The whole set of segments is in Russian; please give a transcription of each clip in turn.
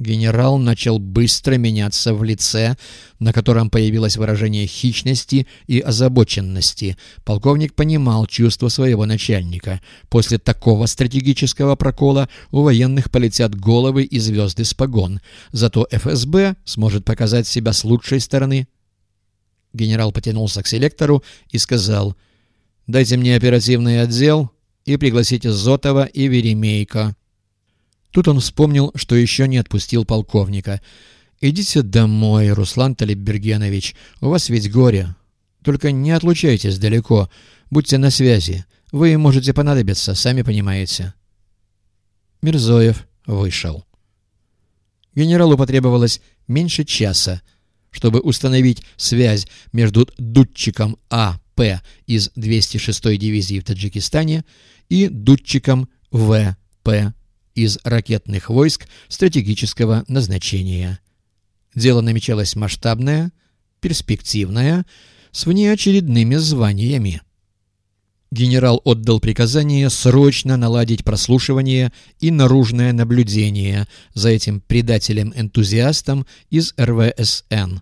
Генерал начал быстро меняться в лице, на котором появилось выражение хищности и озабоченности. Полковник понимал чувство своего начальника. После такого стратегического прокола у военных полетят головы и звезды с погон. Зато ФСБ сможет показать себя с лучшей стороны. Генерал потянулся к селектору и сказал «Дайте мне оперативный отдел и пригласите Зотова и Веремейка». Тут он вспомнил, что еще не отпустил полковника. «Идите домой, Руслан Талиббергенович, у вас ведь горе. Только не отлучайтесь далеко, будьте на связи. Вы можете понадобиться, сами понимаете». Мирзоев вышел. Генералу потребовалось меньше часа, чтобы установить связь между дудчиком А.П. из 206-й дивизии в Таджикистане и дудчиком В.П из ракетных войск стратегического назначения. Дело намечалось масштабное, перспективное, с внеочередными званиями. Генерал отдал приказание срочно наладить прослушивание и наружное наблюдение за этим предателем-энтузиастом из РВСН.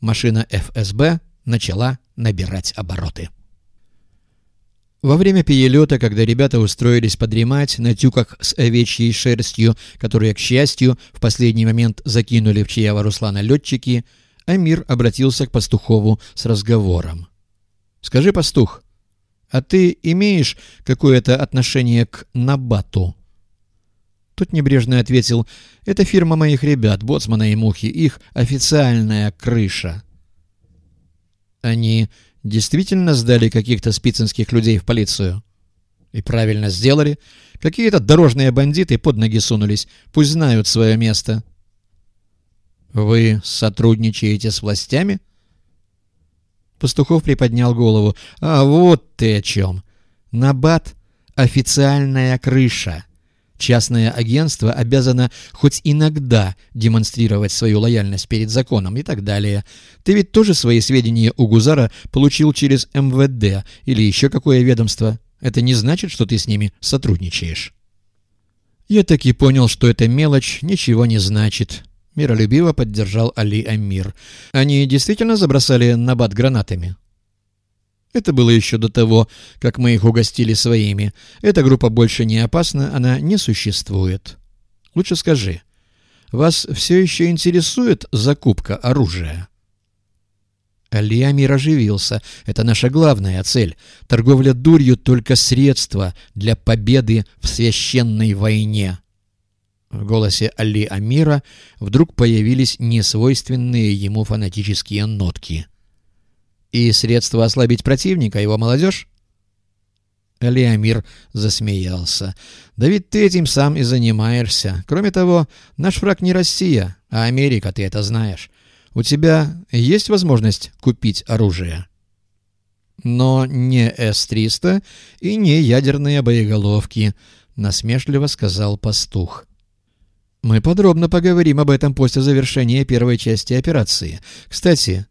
Машина ФСБ начала набирать обороты. Во время перелета, когда ребята устроились подремать на тюках с овечьей шерстью, которые, к счастью, в последний момент закинули в Чьява Руслана летчики, Амир обратился к Пастухову с разговором. «Скажи, Пастух, а ты имеешь какое-то отношение к Набату?» Тот небрежно ответил, «Это фирма моих ребят, боцмана и мухи, их официальная крыша». «Они действительно сдали каких-то спицинских людей в полицию? И правильно сделали. Какие-то дорожные бандиты под ноги сунулись. Пусть знают свое место. Вы сотрудничаете с властями? Пастухов приподнял голову. А вот ты о чем. Набат — официальная крыша. Частное агентство обязано хоть иногда демонстрировать свою лояльность перед законом и так далее. Ты ведь тоже свои сведения у Гузара получил через МВД или еще какое ведомство. Это не значит, что ты с ними сотрудничаешь. Я так и понял, что эта мелочь ничего не значит. Миролюбиво поддержал Али Амир. Они действительно забросали Набат гранатами? Это было еще до того, как мы их угостили своими. Эта группа больше не опасна, она не существует. Лучше скажи, вас все еще интересует закупка оружия?» Алиамир оживился. Это наша главная цель. Торговля дурью — только средство для победы в священной войне. В голосе Али Амира вдруг появились несвойственные ему фанатические нотки — и средство ослабить противника, его молодежь? Леомир засмеялся. «Да ведь ты этим сам и занимаешься. Кроме того, наш враг не Россия, а Америка, ты это знаешь. У тебя есть возможность купить оружие?» «Но не С-300 и не ядерные боеголовки», — насмешливо сказал пастух. «Мы подробно поговорим об этом после завершения первой части операции. Кстати,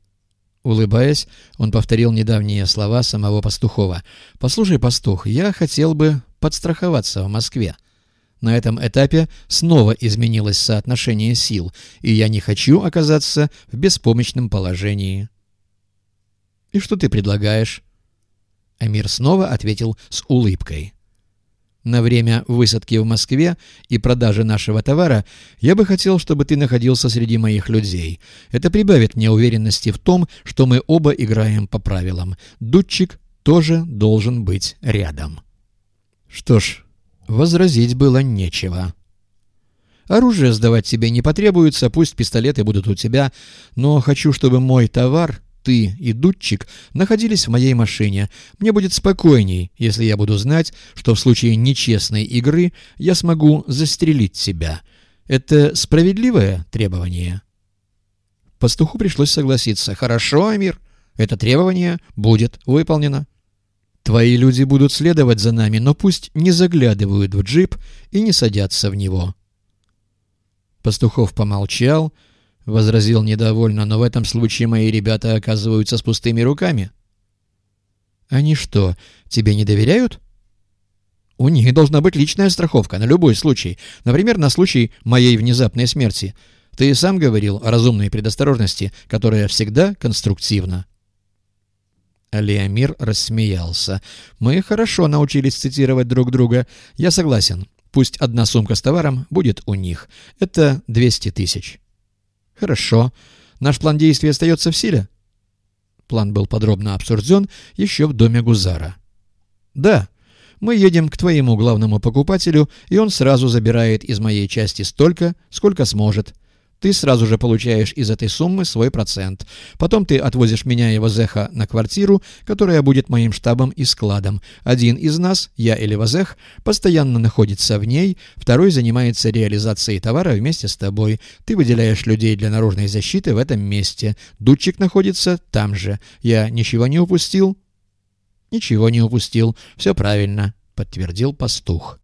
Улыбаясь, он повторил недавние слова самого Пастухова. «Послушай, Пастух, я хотел бы подстраховаться в Москве. На этом этапе снова изменилось соотношение сил, и я не хочу оказаться в беспомощном положении». «И что ты предлагаешь?» Амир снова ответил с улыбкой. На время высадки в Москве и продажи нашего товара я бы хотел, чтобы ты находился среди моих людей. Это прибавит мне уверенности в том, что мы оба играем по правилам. Дудчик тоже должен быть рядом. Что ж, возразить было нечего. Оружие сдавать тебе не потребуется, пусть пистолеты будут у тебя, но хочу, чтобы мой товар ты и Дудчик находились в моей машине. Мне будет спокойней, если я буду знать, что в случае нечестной игры я смогу застрелить тебя. Это справедливое требование?» Пастуху пришлось согласиться. «Хорошо, Амир, это требование будет выполнено». «Твои люди будут следовать за нами, но пусть не заглядывают в джип и не садятся в него». Пастухов помолчал — возразил недовольно, но в этом случае мои ребята оказываются с пустыми руками. «Они что, тебе не доверяют?» У них должна быть личная страховка на любой случай. Например, на случай моей внезапной смерти. Ты сам говорил о разумной предосторожности, которая всегда конструктивна. Леомир рассмеялся. «Мы хорошо научились цитировать друг друга. Я согласен. Пусть одна сумка с товаром будет у них. Это 200 тысяч». «Хорошо. Наш план действий остается в силе?» План был подробно обсужден еще в доме Гузара. «Да. Мы едем к твоему главному покупателю, и он сразу забирает из моей части столько, сколько сможет. Ты сразу же получаешь из этой суммы свой процент. Потом ты отвозишь меня и Вазеха на квартиру, которая будет моим штабом и складом. Один из нас, я или Вазех, постоянно находится в ней, второй занимается реализацией товара вместе с тобой. Ты выделяешь людей для наружной защиты в этом месте. Дудчик находится там же. Я ничего не упустил? Ничего не упустил. Все правильно, подтвердил пастух.